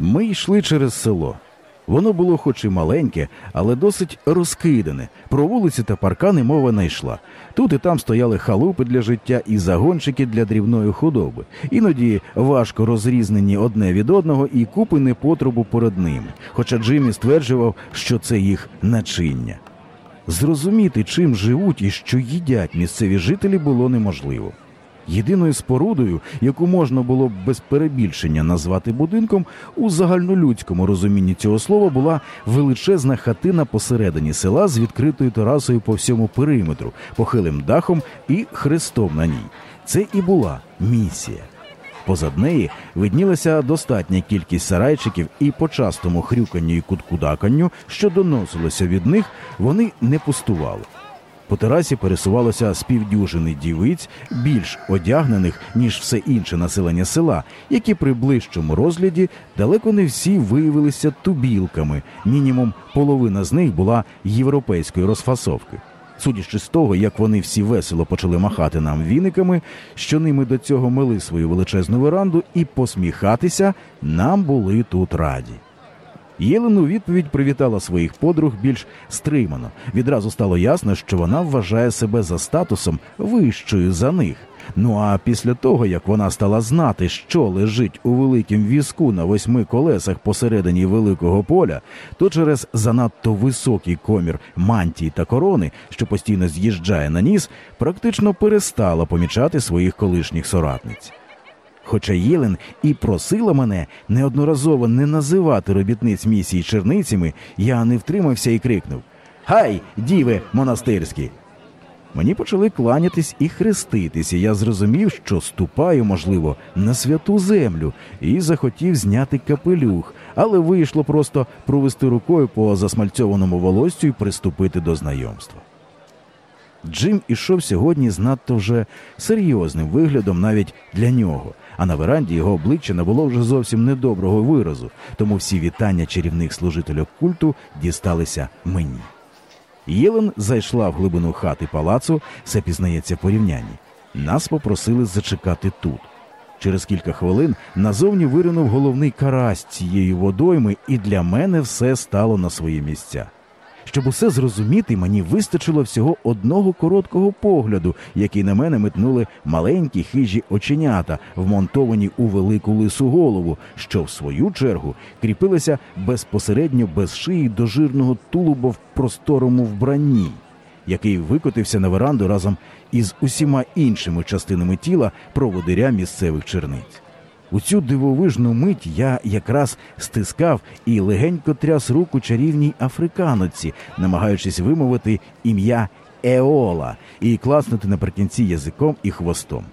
Ми йшли через село. Воно було хоч і маленьке, але досить розкидане. Про вулиці та паркани мова не йшла. Тут і там стояли халупи для життя і загончики для дрібної худоби. Іноді важко розрізнені одне від одного і купи непотребу перед ними. Хоча Джиммі стверджував, що це їх начиння. Зрозуміти, чим живуть і що їдять місцеві жителі, було неможливо. Єдиною спорудою, яку можна було б без перебільшення назвати будинком, у загальнолюдському розумінні цього слова була величезна хатина посередині села з відкритою терасою по всьому периметру, похилим дахом і хрестом на ній. Це і була місія. Позад неї виднілася достатня кількість сарайчиків, і по частому хрюканню і куткудаканню, що доносилося від них, вони не пустували. По терасі пересувалося з півдюжини дівиць, більш одягнених, ніж все інше населення села, які при ближчому розгляді далеко не всі виявилися тубілками. Мінімум половина з них була європейської розфасовки. Судячи з того, як вони всі весело почали махати нам віниками, що ними до цього мили свою величезну веранду і посміхатися, нам були тут раді. Єлен відповідь привітала своїх подруг більш стримано. Відразу стало ясно, що вона вважає себе за статусом вищою за них. Ну а після того, як вона стала знати, що лежить у великім візку на восьми колесах посередині великого поля, то через занадто високий комір мантії та корони, що постійно з'їжджає на ніс, практично перестала помічати своїх колишніх соратниць. Хоча Єлен і просила мене неодноразово не називати робітниць місії черницями, я не втримався і крикнув Гай, діви монастирські! Мені почали кланятись і хреститися. Я зрозумів, що ступаю, можливо, на святу землю, і захотів зняти капелюх, але вийшло просто провести рукою по засмальцьованому волоссю і приступити до знайомства. Джим ішов сьогодні з надто вже серйозним виглядом навіть для нього, а на веранді його обличчя набуло вже зовсім недоброго виразу, тому всі вітання чарівних служителів культу дісталися мені. Єлен зайшла в глибину хати палацу, все пізнається в порівнянні. Нас попросили зачекати тут. Через кілька хвилин назовні виринув головний карась цієї водойми, і для мене все стало на свої місця. Щоб усе зрозуміти, мені вистачило всього одного короткого погляду, який на мене метнули маленькі хижі оченята, вмонтовані у велику лису голову, що в свою чергу кріпилися безпосередньо без шиї до жирного тулуба в просторому вбранні, який викотився на веранду разом із усіма іншими частинами тіла проводиря місцевих черниць. У цю дивовижну мить я якраз стискав і легенько тряс руку чарівній африканоці, намагаючись вимовити ім'я Еола і класнути наприкінці язиком і хвостом.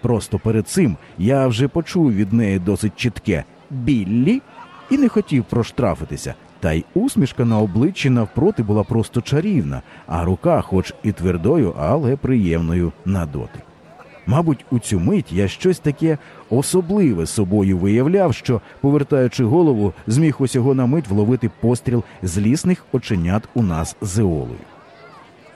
Просто перед цим я вже почув від неї досить чітке Біллі і не хотів проштрафитися. Та й усмішка на обличчі навпроти була просто чарівна, а рука, хоч і твердою, але приємною на дотик. Мабуть, у цю мить я щось таке особливе собою виявляв, що, повертаючи голову, зміг усього на мить вловити постріл злісних оченят у нас з Еолою.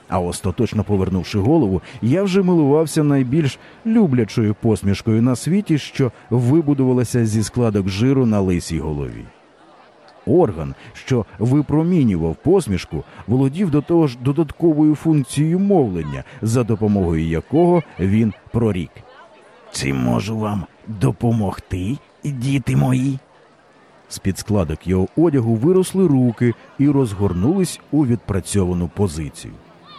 А остаточно повернувши голову, я вже милувався найбільш люблячою посмішкою на світі, що вибудувалася зі складок жиру на лисій голові. Орган, що випромінював посмішку, володів до того ж додатковою функцією мовлення, за допомогою якого він прорік. Чи можу вам допомогти, діти мої? З під складок його одягу виросли руки і розгорнулись у відпрацьовану позицію.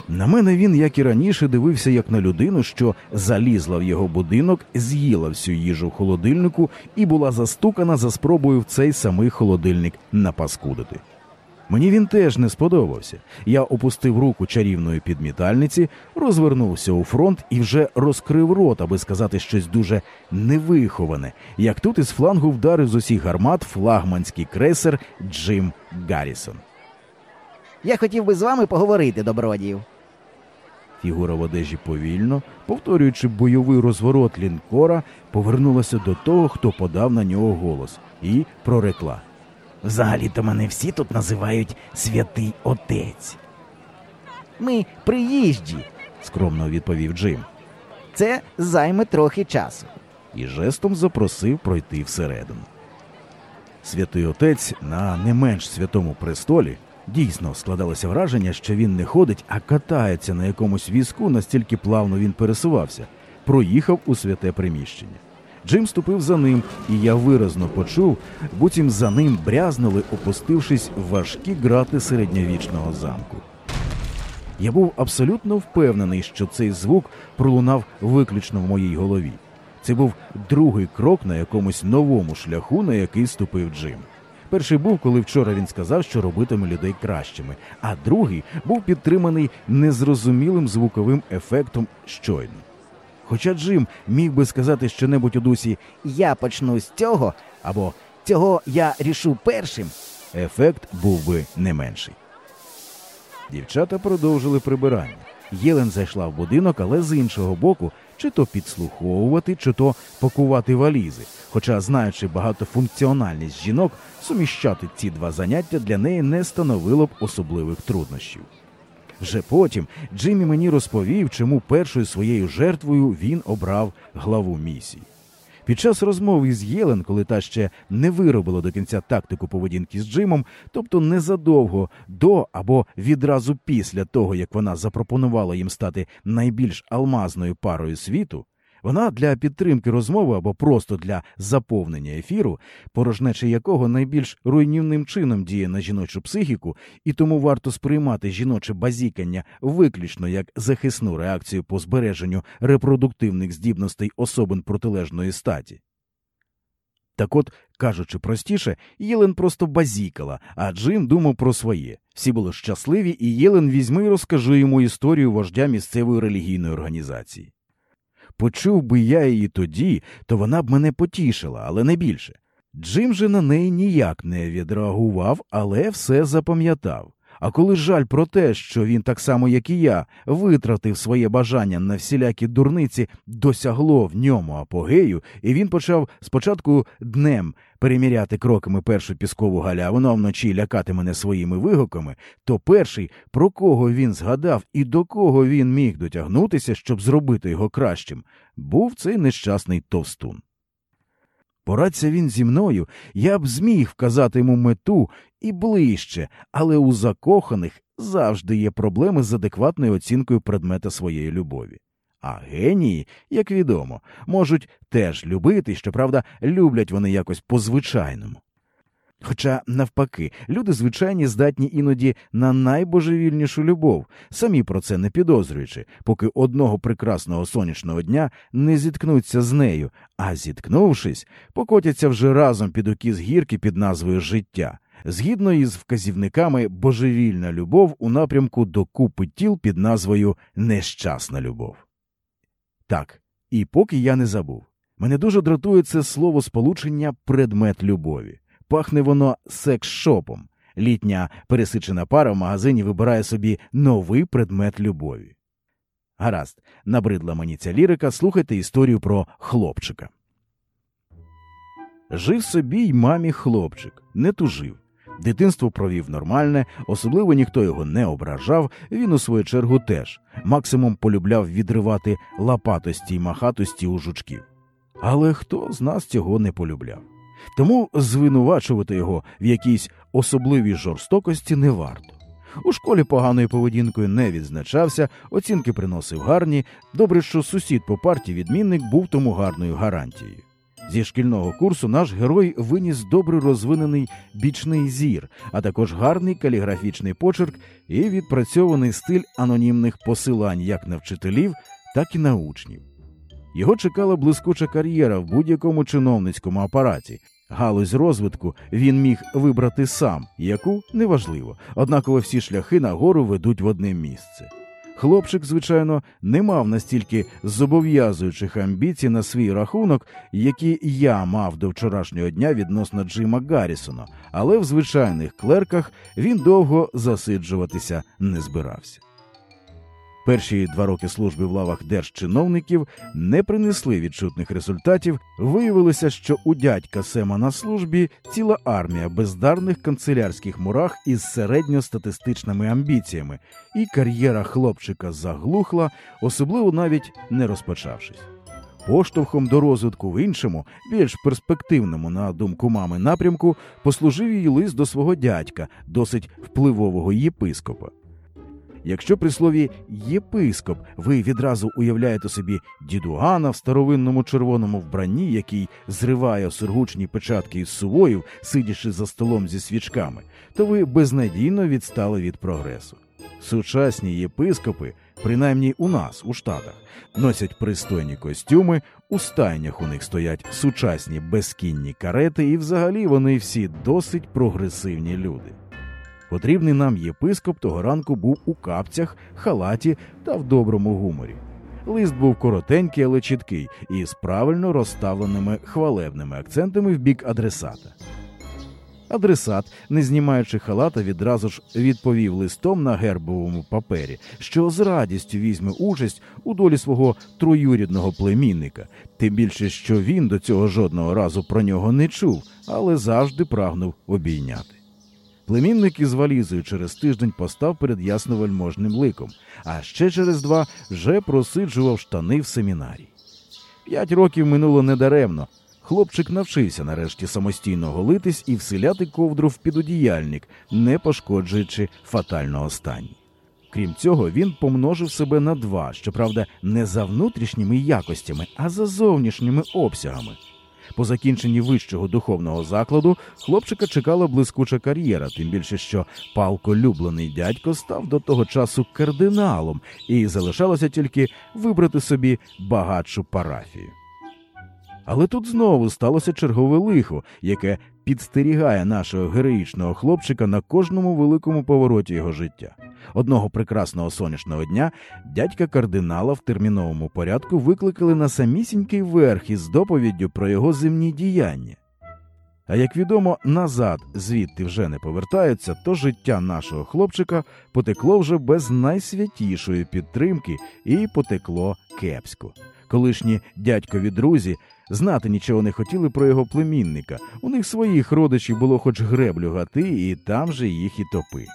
На мене він, як і раніше, дивився як на людину, що залізла в його будинок, з'їла всю їжу в холодильнику і була застукана за спробою в цей самий холодильник напаскудити. Мені він теж не сподобався. Я опустив руку чарівної підмітальниці, розвернувся у фронт і вже розкрив рот, аби сказати щось дуже невиховане, як тут із флангу вдарив з усіх гармат флагманський крейсер Джим Гаррісон. Я хотів би з вами поговорити, добродіїв. Фігура в одежі повільно, повторюючи бойовий розворот лінкора, повернулася до того, хто подав на нього голос, і прорекла. Взагалі-то мене всі тут називають святий отець. Ми приїжджі. скромно відповів Джим, Це займе трохи часу. і жестом запросив пройти всередину. Святий отець на не менш святому престолі дійсно складалося враження, що він не ходить, а катається на якомусь візку, настільки плавно він пересувався, проїхав у святе приміщення. Джим ступив за ним, і я виразно почув, буцім за ним брязнули, опустившись важкі грати середньовічного замку. Я був абсолютно впевнений, що цей звук пролунав виключно в моїй голові. Це був другий крок на якомусь новому шляху, на який ступив Джим. Перший був, коли вчора він сказав, що робитиме людей кращими, а другий був підтриманий незрозумілим звуковим ефектом щойно. Хоча Джим міг би сказати щонебудь у дусі Я почну з цього, або цього я рішу першим. ефект був би не менший. Дівчата продовжили прибирання. Єлен зайшла в будинок, але з іншого боку, чи то підслуховувати, чи то пакувати валізи. Хоча, знаючи багатофункціональність жінок, суміщати ці два заняття для неї не становило б особливих труднощів. Вже потім Джиммі мені розповів, чому першою своєю жертвою він обрав главу місії. Під час розмови з Єлен, коли та ще не виробила до кінця тактику поведінки з Джимом, тобто незадовго до або відразу після того, як вона запропонувала їм стати найбільш алмазною парою світу, вона для підтримки розмови або просто для заповнення ефіру, порожнеча якого найбільш руйнівним чином діє на жіночу психіку, і тому варто сприймати жіноче базікання виключно як захисну реакцію по збереженню репродуктивних здібностей особин протилежної статі. Так от, кажучи простіше, Єлен просто базікала, а Джим думав про своє. Всі були щасливі, і Єлен візьми і розкажи йому історію вождя місцевої релігійної організації. Почув би я її тоді, то вона б мене потішила, але не більше. Джим же на неї ніяк не відреагував, але все запам'ятав. А коли жаль про те, що він так само, як і я, витратив своє бажання на всілякі дурниці, досягло в ньому апогею, і він почав спочатку днем переміряти кроками першу піскову галявину, а вночі лякати мене своїми вигуками, то перший, про кого він згадав і до кого він міг дотягнутися, щоб зробити його кращим, був цей нещасний товстун. Порадься він зі мною, я б зміг вказати йому мету і ближче, але у закоханих завжди є проблеми з адекватною оцінкою предмета своєї любові. А генії, як відомо, можуть теж любити, щоправда, люблять вони якось по-звичайному. Хоча, навпаки, люди звичайні здатні іноді на найбожевільнішу любов, самі про це не підозрюючи, поки одного прекрасного сонячного дня не зіткнуться з нею, а зіткнувшись, покотяться вже разом під окіс гірки під назвою життя, згідно із вказівниками божевільна любов у напрямку до купи тіл під назвою Нещасна любов. Так, і поки я не забув. Мене дуже дратує це слово сполучення предмет любові. Пахне воно секс-шопом. Літня пересичена пара в магазині вибирає собі новий предмет любові. Гаразд, набридла мені ця лірика, слухайте історію про хлопчика. Жив собі й мамі хлопчик, не тужив. Дитинство провів нормальне, особливо ніхто його не ображав, він у свою чергу теж максимум полюбляв відривати лапатості й махатості у жучків. Але хто з нас цього не полюбляв? Тому звинувачувати його в якійсь особливій жорстокості не варто. У школі поганою поведінкою не відзначався, оцінки приносив гарні. Добре, що сусід по парті відмінник був тому гарною гарантією. Зі шкільного курсу наш герой виніс добре розвинений бічний зір, а також гарний каліграфічний почерк і відпрацьований стиль анонімних посилань як на вчителів, так і на учнів. Його чекала блискуча кар'єра в будь-якому чиновницькому апараті. Галузь розвитку він міг вибрати сам, яку неважливо, однаково всі шляхи нагору ведуть в одне місце. Хлопчик, звичайно, не мав настільки зобов'язуючих амбіцій на свій рахунок, які я мав до вчорашнього дня відносно Джима Гаррісона, але в звичайних клерках він довго засиджуватися не збирався. Перші два роки служби в лавах держчиновників не принесли відчутних результатів. Виявилося, що у дядька Сема на службі ціла армія бездарних канцелярських мурах із середньостатистичними амбіціями, і кар'єра хлопчика заглухла, особливо навіть не розпочавшись. Поштовхом до розвитку в іншому, більш перспективному, на думку мами, напрямку, послужив їй лист до свого дядька, досить впливового єпископа. Якщо при слові єпископ ви відразу уявляєте собі дідугана в старовинному червоному вбранні, який зриває сургучні печатки із сувоїв, сидячи за столом зі свічками, то ви безнадійно відстали від прогресу. Сучасні єпископи, принаймні у нас, у Штатах, носять пристойні костюми, у стайнях у них стоять сучасні безкінні карети, і взагалі вони всі досить прогресивні люди. Потрібний нам єпископ того ранку був у капцях, халаті та в доброму гуморі. Лист був коротенький, але чіткий, і з правильно розставленими хвалебними акцентами в бік адресата. Адресат, не знімаючи халата, відразу ж відповів листом на гербовому папері, що з радістю візьме участь у долі свого троюрідного племінника, тим більше, що він до цього жодного разу про нього не чув, але завжди прагнув обійняти. Племінник із валізою через тиждень постав перед ясновельможним ликом, а ще через два вже просиджував штани в семінарії. П'ять років минуло недаремно. Хлопчик навчився нарешті самостійно голитись і вселяти ковдру в підодіяльник, не пошкоджуючи фатального стані. Крім цього, він помножив себе на два, щоправда, не за внутрішніми якостями, а за зовнішніми обсягами. По закінченні вищого духовного закладу хлопчика чекала блискуча кар'єра, тим більше, що палколюблений дядько став до того часу кардиналом, і залишалося тільки вибрати собі багатшу парафію. Але тут знову сталося чергове лихо, яке підстерігає нашого героїчного хлопчика на кожному великому повороті його життя. Одного прекрасного сонячного дня дядька кардинала в терміновому порядку викликали на самісінький верх із доповіддю про його земні діяння. А як відомо, назад звідти вже не повертаються, то життя нашого хлопчика потекло вже без найсвятішої підтримки і потекло кепсько. Колишні дядькові друзі знати нічого не хотіли про його племінника. У них своїх родичів було хоч греблю гати, і там же їх і топи.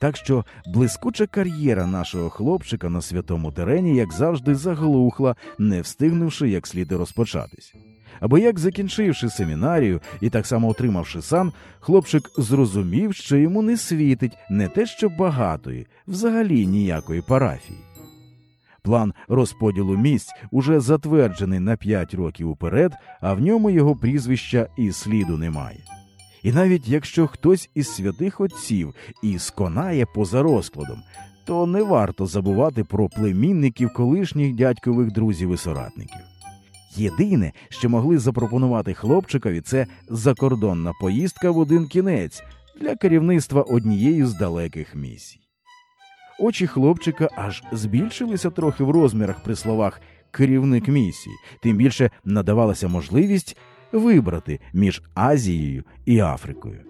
Так що блискуча кар'єра нашого хлопчика на святому терені, як завжди, заглухла, не встигнувши як слід розпочатись. Або як закінчивши семінарію і так само отримавши сан, хлопчик зрозумів, що йому не світить не те, що багатої, взагалі ніякої парафії. План розподілу місць уже затверджений на п'ять років уперед, а в ньому його прізвища і сліду немає. І навіть якщо хтось із святих отців і сконає поза розкладом, то не варто забувати про племінників колишніх дядькових друзів і соратників. Єдине, що могли запропонувати хлопчикові, це закордонна поїздка в один кінець для керівництва однієї з далеких місій. Очі хлопчика аж збільшилися трохи в розмірах при словах керівник місії, тим більше надавалася можливість вибрати між Азією і Африкою.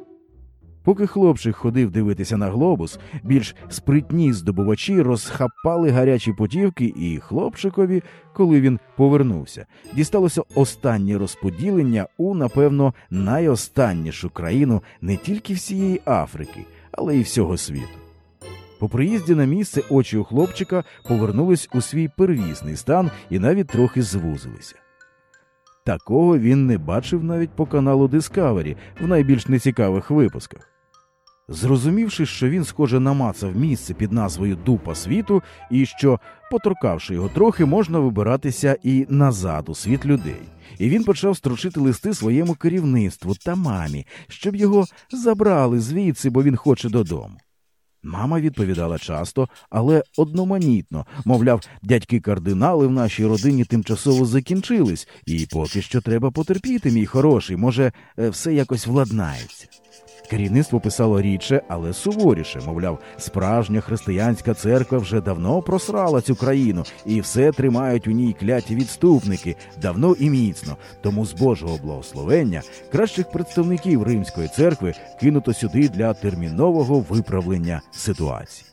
Поки хлопчик ходив дивитися на глобус, більш спритні здобувачі розхапали гарячі путівки, і хлопчикові, коли він повернувся, дісталося останнє розподілення у, напевно, найостаннішу країну не тільки всієї Африки, але й всього світу. По приїзді на місце очі у хлопчика повернулись у свій первісний стан і навіть трохи звузилися. Такого він не бачив навіть по каналу Discovery в найбільш нецікавих випусках. Зрозумівши, що він, схоже, намацав місце під назвою Дупа світу, і що, поторкавши його трохи, можна вибиратися і назад у світ людей. І він почав строчити листи своєму керівництву та мамі, щоб його забрали звідси, бо він хоче додому. Мама відповідала часто, але одноманітно, мовляв, дядьки кардинали в нашій родині тимчасово закінчились, і поки що треба потерпіти, мій хороший, може, е, все якось владнається. Керівництво писало рідше, але суворіше, мовляв, справжня християнська церква вже давно просрала цю країну, і все тримають у ній кляті відступники давно і міцно. Тому з Божого благословення кращих представників римської церкви кинуто сюди для термінового виправлення ситуації.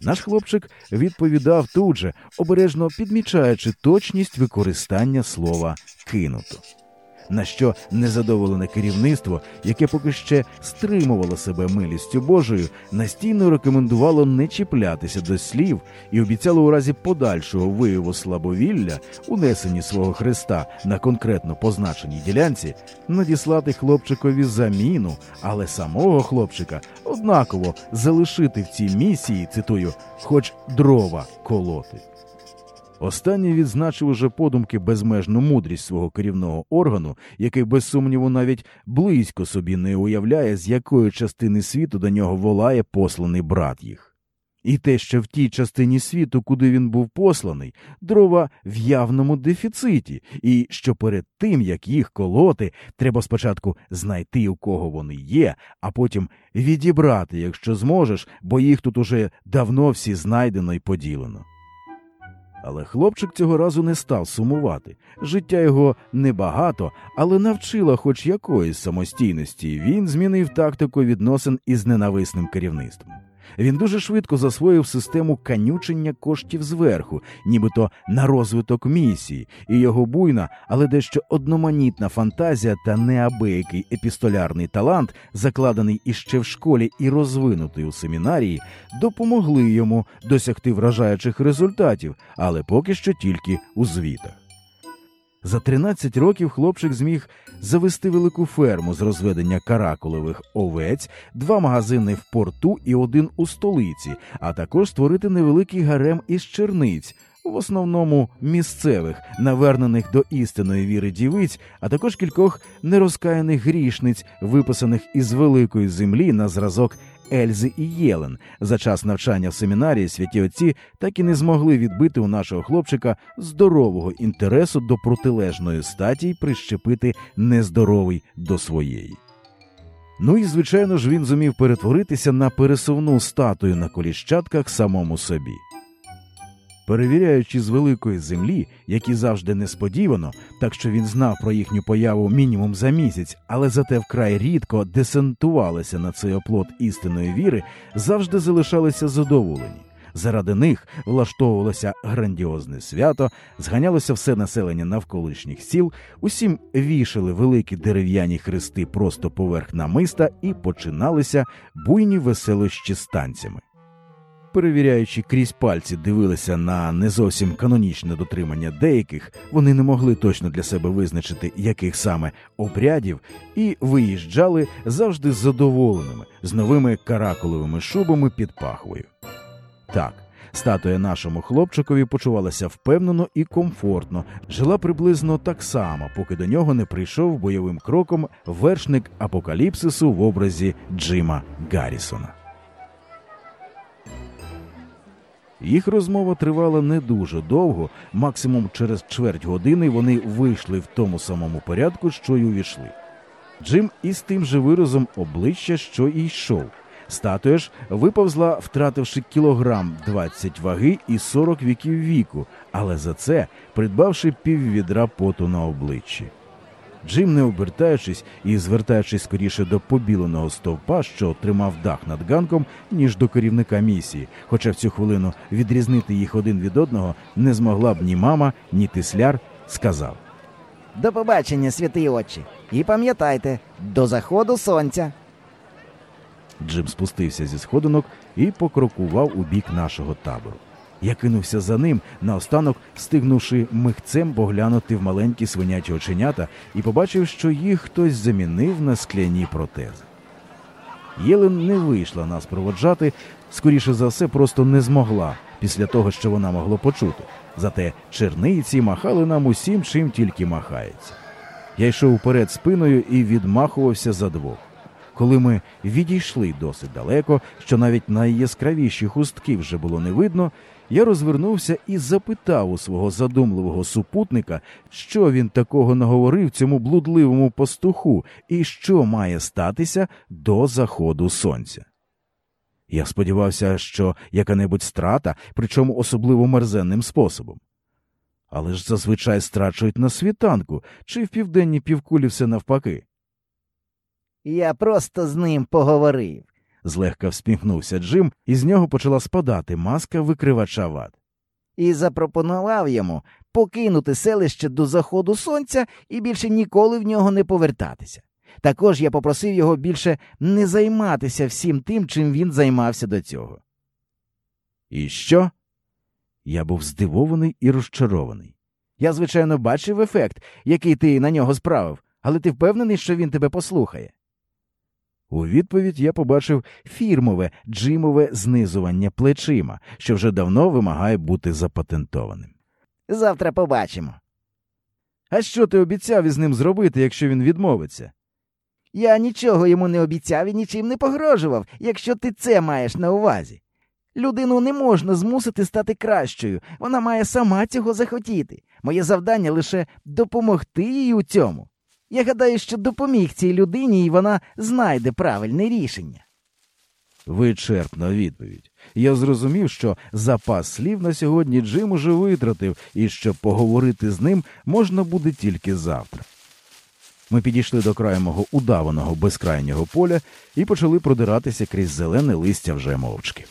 Наш хлопчик відповідав тут же, обережно підмічаючи точність використання слова кинуто. На що незадоволене керівництво, яке поки ще стримувало себе милістю Божою, настійно рекомендувало не чіплятися до слів і обіцяло у разі подальшого вияву слабовілля, унесенні свого Христа на конкретно позначеній ділянці, надіслати хлопчикові заміну, але самого хлопчика однаково залишити в цій місії, цитую, хоч дрова колоти. Останній відзначив уже подумки безмежну мудрість свого керівного органу, який без сумніву навіть близько собі не уявляє, з якої частини світу до нього волає посланий брат їх. І те, що в тій частині світу, куди він був посланий, дрова в явному дефіциті, і що перед тим, як їх колоти, треба спочатку знайти, у кого вони є, а потім відібрати, якщо зможеш, бо їх тут уже давно всі знайдено і поділено. Але хлопчик цього разу не став сумувати. Життя його небагато, але навчила хоч якоїсь самостійності, він змінив тактику відносин із ненависним керівництвом. Він дуже швидко засвоїв систему канючення коштів зверху, нібито на розвиток місії, і його буйна, але дещо одноманітна фантазія та неабиякий епістолярний талант, закладений іще в школі і розвинутий у семінарії, допомогли йому досягти вражаючих результатів, але поки що тільки у звітах. За 13 років хлопчик зміг завести велику ферму з розведення каракулевих овець, два магазини в порту і один у столиці, а також створити невеликий гарем із черниць, в основному місцевих, навернених до істинної віри дівиць, а також кількох нерозкаяних грішниць, виписаних із великої землі на зразок Ельзи і Єлен. За час навчання в семінарії святі отці так і не змогли відбити у нашого хлопчика здорового інтересу до протилежної статі й прищепити нездоровий до своєї. Ну і звичайно ж він зумів перетворитися на пересувну статую на коліщатках самому собі. Перевіряючи з великої землі, які завжди несподівано, так що він знав про їхню появу мінімум за місяць, але зате вкрай рідко десантувалися на цей оплот істинної віри, завжди залишалися задоволені. Заради них влаштовувалося грандіозне свято, зганялося все населення навколишніх сіл, усім вішали великі дерев'яні хрести просто поверх намиста і починалися буйні веселощі з танцями перевіряючи крізь пальці, дивилися на не зовсім канонічне дотримання деяких, вони не могли точно для себе визначити, яких саме обрядів, і виїжджали завжди задоволеними з новими каракулевими шубами під пахвою. Так. Статуя нашому хлопчикові почувалася впевнено і комфортно, жила приблизно так само, поки до нього не прийшов бойовим кроком вершник апокаліпсису в образі Джима Гаррісона. Їх розмова тривала не дуже довго, максимум через чверть години вони вийшли в тому самому порядку, що й увійшли. Джим із тим же виразом обличчя, що й йшов. Статуя ж виповзла, втративши кілограм 20 ваги і 40 віків віку, але за це придбавши піввідра поту на обличчі. Джим, не обертаючись і звертаючись скоріше до побіленого стовпа, що тримав дах над ганком, ніж до керівника місії, хоча в цю хвилину відрізнити їх один від одного не змогла б ні мама, ні тисляр, сказав. До побачення, святий очі. І пам'ятайте, до заходу сонця. Джим спустився зі сходинок і покрокував у бік нашого табору. Я кинувся за ним, наостанок стигнувши михцем поглянути в маленькі свиняті оченята і побачив, що їх хтось замінив на скляні протези. Єлен не вийшла нас проводжати, скоріше за все, просто не змогла після того, що вона могла почути. Зате черниці махали нам усім, чим тільки махається. Я йшов уперед спиною і відмахувався за двох. Коли ми відійшли досить далеко, що навіть найяскравіші хустки вже було не видно, я розвернувся і запитав у свого задумливого супутника, що він такого наговорив цьому блудливому пастуху і що має статися до заходу сонця. Я сподівався, що яка-небудь страта, причому особливо мерзенним способом. Але ж зазвичай страчують на світанку чи в південній півкулі все навпаки. Я просто з ним поговорив злегка всміхнувся Джим, і з нього почала спадати маска викривача вад. І запропонував йому покинути селище до заходу сонця і більше ніколи в нього не повертатися. Також я попросив його більше не займатися всім тим, чим він займався до цього. І що? Я був здивований і розчарований. Я, звичайно, бачив ефект, який ти на нього справив, але ти впевнений, що він тебе послухає. У відповідь я побачив фірмове джимове знизування плечима, що вже давно вимагає бути запатентованим. Завтра побачимо. А що ти обіцяв із ним зробити, якщо він відмовиться? Я нічого йому не обіцяв і нічим не погрожував, якщо ти це маєш на увазі. Людину не можна змусити стати кращою, вона має сама цього захотіти. Моє завдання лише допомогти їй у цьому. Я гадаю, що допоміг цій людині, і вона знайде правильне рішення. Вичерпна відповідь. Я зрозумів, що запас слів на сьогодні Джим уже витратив, і що поговорити з ним можна буде тільки завтра. Ми підійшли до краю мого удаваного безкрайнього поля і почали продиратися крізь зелене листя вже мовчки.